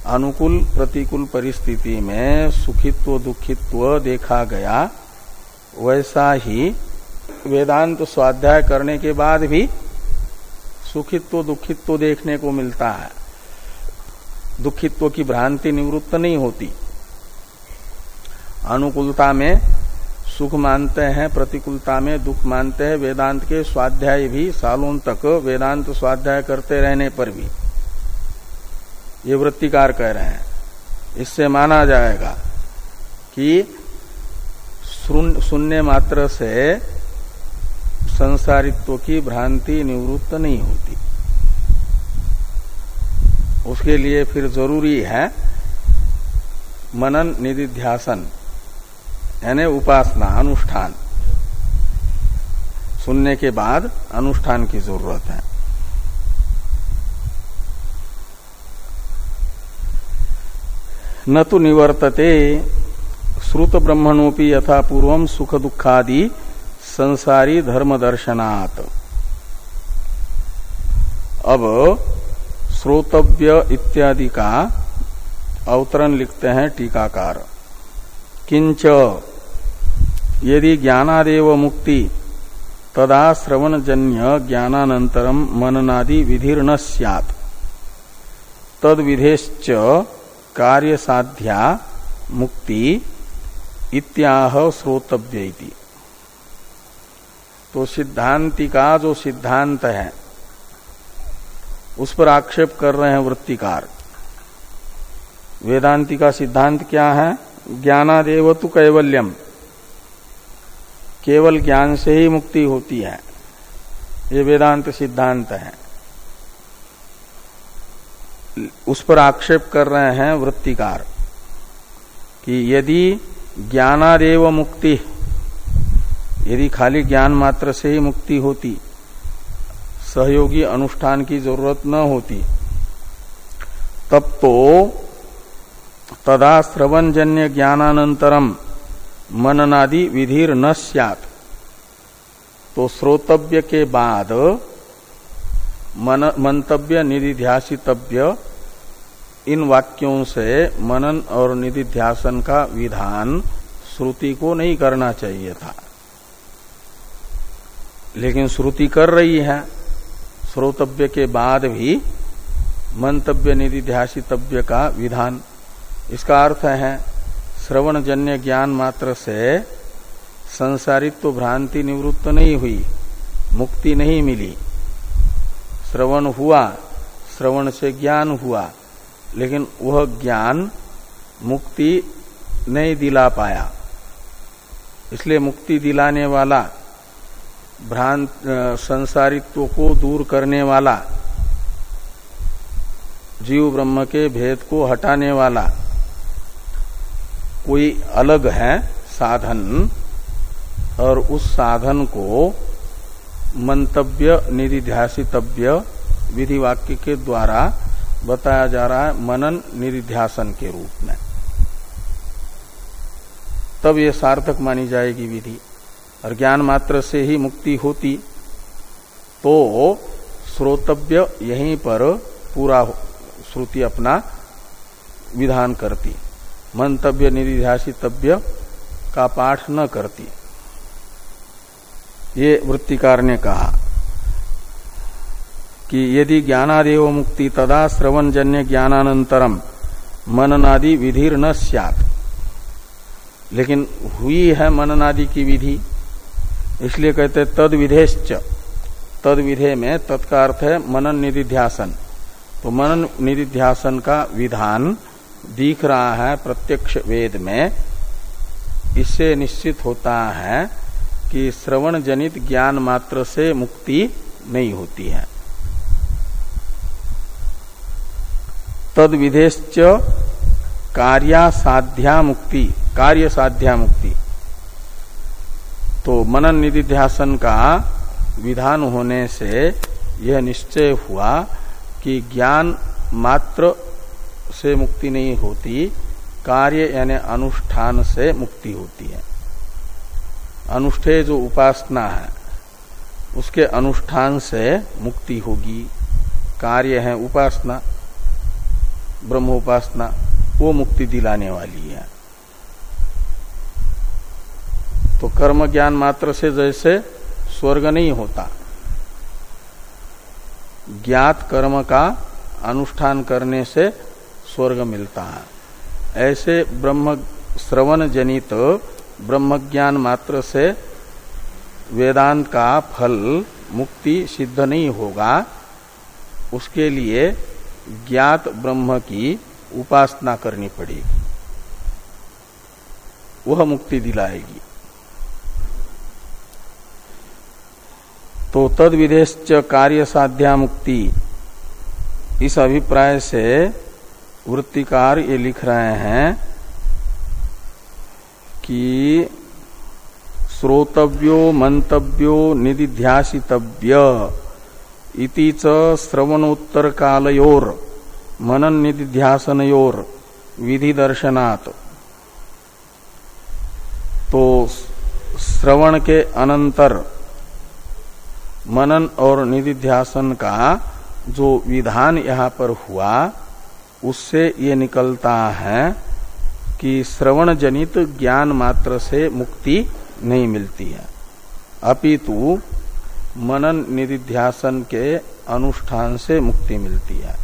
अनुकूल प्रतिकूल परिस्थिति में सुखित्व, दुखित्व देखा गया। वैसा ही वेदांत स्वाध्याय करने के बाद भी सुखित्व, दुखित्व देखने को मिलता है। दुखित्व की भ्रांति निवृत्त नहीं होती। अनुकूलता में सुख मानते हैं, प्रतिकूलता में दुख मानते हैं। वेदांत के स्वाध्याय भी सालों तक वेदांत स्वाध्याय करते रहने पर भी। ये वृत्तिकार कह रहे हैं। इससे माना जाएगा कि सुनने मात्र से संसारित्व की भ्रांति निवृत्त नहीं होती। उसके लिए फिर ज़रूरी है मनन, निधिध्यासन, यानी उपासना, अनुष्ठान। सुनने के बाद अनुष्ठान की ज़रूरत है। न तो निवर्तते। श्रुत ब्रह्मणोपि यथा पूर्व सुख दुखादि संसारी धर्म दर्शनात् अब श्रोतव्य इत्यादि का अवतरण लिखते हैं टीकाकार। किंच यदि ज्ञानादेव मुक्ति, तदा श्रवणजन्य ज्ञानानंतरम मननादि विधिर न सैत तद विधेश्च कार्य साध्या मुक्ति इत्याह श्रोतव्य तो सिद्धांति का जो सिद्धांत है, उस पर आक्षेप कर रहे हैं वृत्तिकार। वेदांति का सिद्धांत क्या है? ज्ञानादेव तो कैवल्यम। केवल ज्ञान से ही मुक्ति होती है। ये वेदांत सिद्धांत है। उस पर आक्षेप कर रहे हैं वृत्तिकार कि यदि ज्ञानादेव मुक्ति, यदि खाली ज्ञान मात्र से ही मुक्ति होती, सहयोगी अनुष्ठान की ज़रूरत न होती, तब तो तदा श्रवणजन्य ज्ञानानंतरम मननादि विधिर न सैत तो श्रोतव्य के बाद मंतव्य निधिध्यासितव्य इन वाक्यों से मनन और निधिध्यासन का विधान श्रुति को नहीं करना चाहिए था। लेकिन श्रुति कर रही है। श्रोतव्य के बाद भी मंतव्य निधिध्यासितव्य का विधान। इसका अर्थ है श्रवण जन्य ज्ञान मात्र से संसारित्व भ्रांति निवृत्त नहीं हुई, मुक्ति नहीं मिली। श्रवण हुआ, श्रवण से ज्ञान हुआ, लेकिन वह ज्ञान मुक्ति नहीं दिला पाया। इसलिए मुक्ति दिलाने वाला, भ्रांत संसारित्व को दूर करने वाला, जीव ब्रह्म के भेद को हटाने वाला, कोई अलग है साधन, और उस साधन को मंतव्य निधिध्यासितव्य विधि वाक्य के द्वारा बताया जा रहा है मनन निधिध्यासन के रूप में। तब ये सार्थक मानी जाएगी विधि। और ज्ञान मात्र से ही मुक्ति होती तो श्रोतव्य यहीं पर पूरा श्रुति अपना विधान करती। मंतव्य निधिध्यासितव्य का पाठ न करती। ये वृत्तिकार ने कहा कि यदि ज्ञानादेव मुक्ति तदा श्रवण जन्य ज्ञानानंतरम मननादि विधिर न सियात। लेकिन हुई है मननादि की विधि, इसलिए कहते तद विधेश्च। तद विधे में तत्का अर्थ है मनन निधिध्यासन। तो मनन निधिध्यासन का विधान दिख रहा है प्रत्यक्ष वेद में। इससे निश्चित होता है कि श्रवण जनित ज्ञान मात्र से मुक्ति नहीं होती है। तद विधेश्च कार्या साध्या मुक्ति कार्य साध्या मुक्ति तो मनन निधिध्यासन का विधान होने से यह निश्चय हुआ कि ज्ञान मात्र से मुक्ति नहीं होती, कार्य यानी अनुष्ठान से मुक्ति होती है। अनुष्ठेय जो उपासना है, उसके अनुष्ठान से मुक्ति होगी। कार्य है उपासना ब्रह्म उपासना वो मुक्ति दिलाने वाली है। तो कर्म ज्ञान मात्र से जैसे स्वर्ग नहीं होता, ज्ञात कर्म का अनुष्ठान करने से स्वर्ग मिलता है। ऐसे ब्रह्म श्रवण जनित ब्रह्म ज्ञान मात्र से वेदांत का फल, मुक्ति सिद्ध नहीं होगा। उसके लिए ज्ञात ब्रह्म की उपासना करनी पड़ेगी। वह मुक्ति दिलाएगी। तो तद विदेश कार्य साध्या मुक्ति। इस अभिप्राय से वृत्तिकार ये लिख रहे हैं कि श्रोतव्यो, मंतव्यो, निधिध्यासितव्य इति च श्रवणोत्तर कालयोर मनन निधिध्यासनयोर विधि दर्शनात् तो श्रवण के अनंतर मनन और निधिध्यासन का जो विधान यहाँ पर हुआ, उससे ये निकलता है कि श्रवण जनित ज्ञान मात्र से मुक्ति नहीं मिलती है। अपितु मनन निधिध्यासन के अनुष्ठान से मुक्ति मिलती है।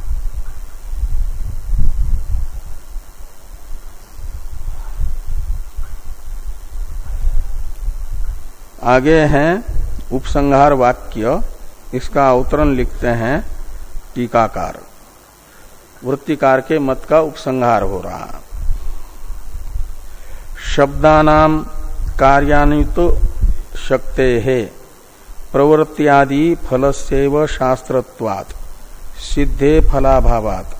आगे हैं उपसंहार वाक्य। इसका अवतरण लिखते हैं टीकाकार। वृत्तिकार के मत का उपसंहार हो रहा। शब्दानाम कार्यान्वित तो शक्ते। है प्रवृत्त्यादि फलस्यव शास्त्रत्वात्। सिद्धे फलाभावात।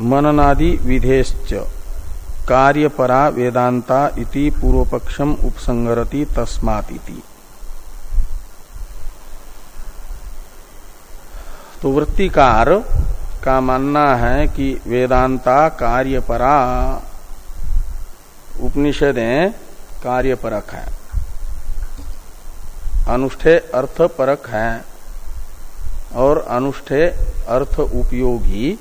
मननादि विधेश्च। कार्यपरा वेदांता इति पूर्वपक्षम उपसंगरति तस्मात् इति। तो वृत्तिकार का मानना है कि वेदांता कार्यपरा उपनिषदें कार्यपरक है। अनुष्ठे अर्थ परक है और अनुष्ठे अर्थ उपयोगी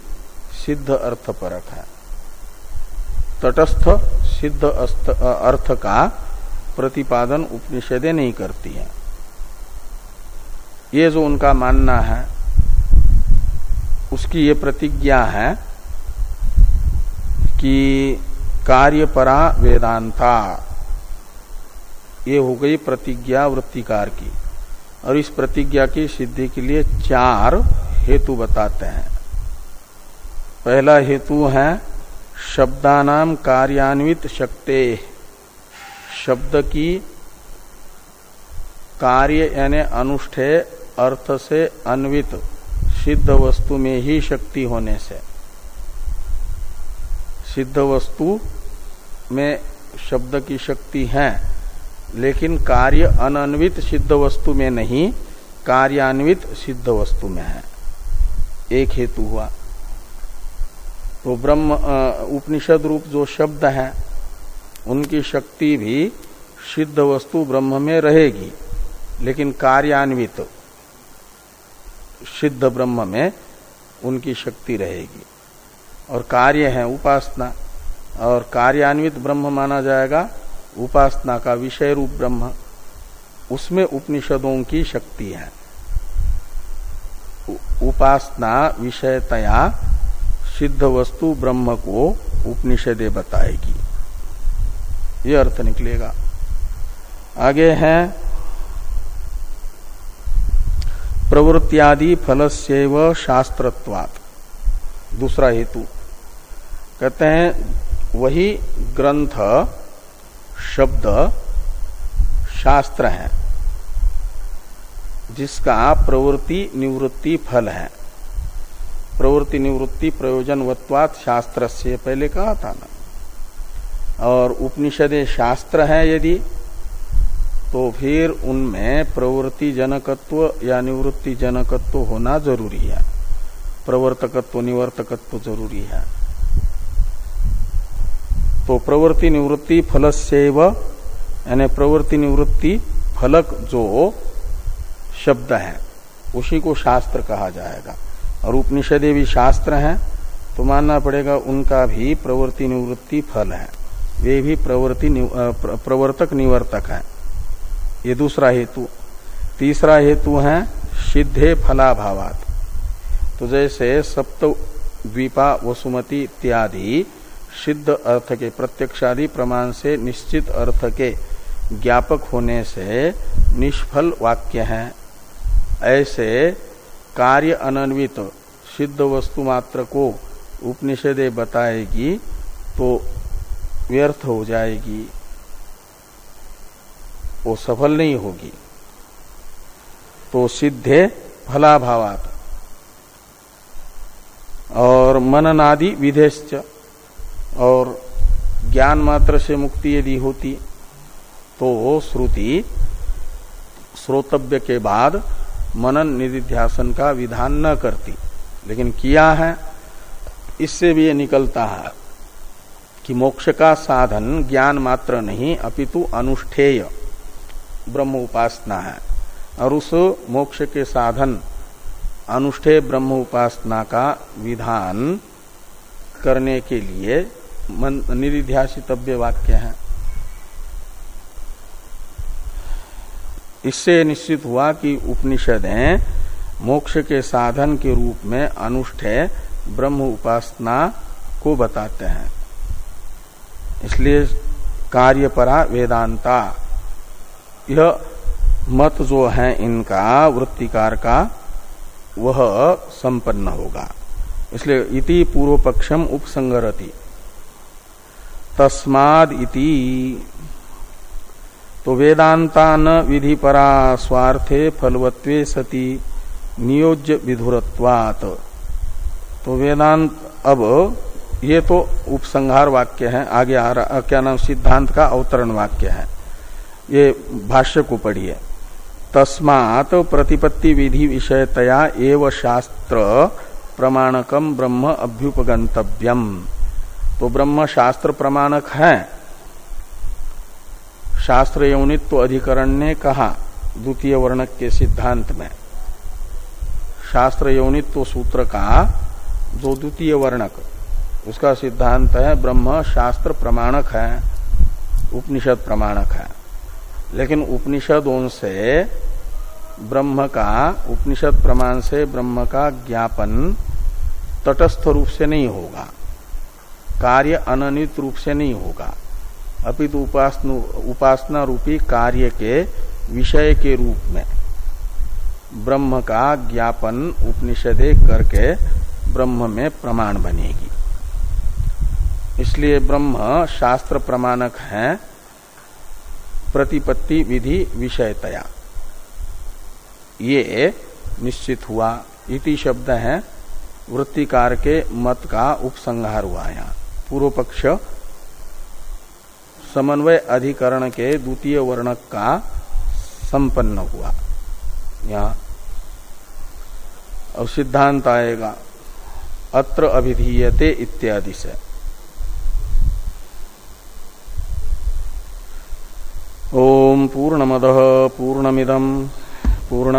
सिद्ध अर्थ परक है। तटस्थ सिद्ध अर्थ का प्रतिपादन उपनिषदें नहीं करती है। ये जो उनका मानना है, उसकी ये प्रतिज्ञा है कि कार्यपरा वेदांता। ये हो गई प्रतिज्ञा वृत्तिकार की। और इस प्रतिज्ञा की सिद्धि के लिए चार हेतु बताते हैं। पहला हेतु है शब्दानाम कार्यान्वित शक्ते। शब्द की कार्य यानी अनुष्ठे अर्थ से अन्वित सिद्ध वस्तु में ही शक्ति होने से। सिद्ध वस्तु में शब्द की शक्ति है, लेकिन कार्य अनन्वित सिद्ध वस्तु में नहीं, कार्यान्वित सिद्ध वस्तु में है। एक हेतु हुआ। तो ब्रह्म उपनिषद रूप जो शब्द है, उनकी शक्ति भी सिद्ध वस्तु ब्रह्म में रहेगी, लेकिन कार्यान्वित सिद्ध ब्रह्म में उनकी शक्ति रहेगी। और कार्य है उपासना। और कार्यान्वित ब्रह्म माना जाएगा उपासना का विषय रूप ब्रह्म। उसमें उपनिषदों की शक्ति है। उपासना विषयतया सिद्ध वस्तु ब्रह्म को उपनिषदे बताएगी। ये अर्थ निकलेगा। आगे है, प्रवृत्त्यादि फलस्यव शास्त्रत्वात्। दूसरा हेतु। कहते हैं वही ग्रंथ, शब्द, शास्त्र है, जिसका प्रवृत्ति निवृत्ति फल है। प्रवृत्ति निवृत्ति प्रयोजनवत्वात शास्त्र से पहले कहा था ना। और उपनिषद शास्त्र है यदि तो फिर उनमें प्रवृत्ति जनकत्व या निवृत्ति जनकत्व होना ज़रूरी है। प्रवर्तकत्व, निवर्तकत्व ज़रूरी है। तो प्रवृत्ति निवृत्ति फलस्यव, यानी प्रवृत्ति निवृत्ति फलक जो शब्द है, उसी को शास्त्र कहा जाएगा। और उपनिषदे भी शास्त्र हैं तो मानना पड़ेगा उनका भी प्रवृत्ति निवृत्ति फल है। वे भी प्रवृत्ति प्रवर्तक निवर्तक है। ये दूसरा हेतु। तीसरा हेतु है सिद्धे फलाभावात। तो जैसे सप्त द्वीपा वसुमती इत्यादि सिद्ध अर्थ के, प्रत्यक्षादि प्रमाण से, निश्चित अर्थ के ज्ञापक होने से निष्फल वाक्य हैं। ऐसे कार्य अनन्वित सिद्ध वस्तु मात्र को उपनिषदे बताएगी तो व्यर्थ हो जाएगी। वो सफल नहीं होगी। तो सिद्धे फलाभावात। और मननादि विधेश्च। और ज्ञान मात्र से मुक्ति यदि होती तो वो श्रुति श्रोतव्य के बाद मनन निधिध्यासन का विधान न करती। लेकिन किया है, इससे भी ये निकलता है कि मोक्ष का साधन ज्ञान मात्र नहीं, अपितु अनुष्ठेय ब्रह्म उपासना है। और उस मोक्ष के साधन, अनुष्ठेय ब्रह्म उपासना का विधान करने के लिए निधिध्यासितव्य वाक्य है। इससे निश्चित हुआ कि उपनिषदें मोक्ष के साधन के रूप में अनुष्ठेय ब्रह्म उपासना को बताते हैं। इसलिए कार्यपरा वेदांता, यह मत जो है इनका, वृत्तिकार का, वह संपन्न होगा। इसलिए इति पूर्व पक्षम उपसंगरति तस्माद इति। तो वेदांता न विधि परा स्वार्थे फलवत्वे सती नियोज्य विधुरत्वात। तो वेदांत, अब ये तो उपसंहार वाक्य है, आगे आ रहा क्या नाम, सिद्धांत का अवतरण वाक्य है। ये भाष्य को पढ़िए। तस्मात प्रतिपत्ति विधि विषयतया एव शास्त्र प्रमाणकम ब्रह्म अभ्युपगंतव्यम तो ब्रह्म शास्त्र प्रमाणक है। शास्त्र यौनित्व अधिकरण ने कहा द्वितीय वर्णक के सिद्धांत में। शास्त्र यौनित्व सूत्र का जो द्वितीय वर्णक। उसका सिद्धांत है ब्रह्म शास्त्र प्रमाणक है, उपनिषद प्रमाणक है। लेकिन उपनिषदों से ब्रह्म का उपनिषद प्रमाण से ब्रह्म का ज्ञापन तटस्थ रूप से नहीं होगा। कार्य अनित रूप से नहीं होगा। अपितु उपासना उपासना रूपी कार्य के विषय के रूप में। ब्रह्म का ज्ञापन उपनिषदे करके ब्रह्म में प्रमाण बनेगी। इसलिए ब्रह्म शास्त्र प्रमाणक है प्रतिपत्ति विधि विषयतया। ये निश्चित हुआ। इति शब्द है, वृत्तिकार के मत का उपसंहार हुआ यहाँ। पूर्व पक्ष समन्वय अधिकरण के द्वितीय वर्णक का संपन्न हुआ। यहाँ और सिद्धांत आएगा, अत्र अभिधीयते इत्यादि से। ओम पूर्णमद पूर्णमिदम पूर्ण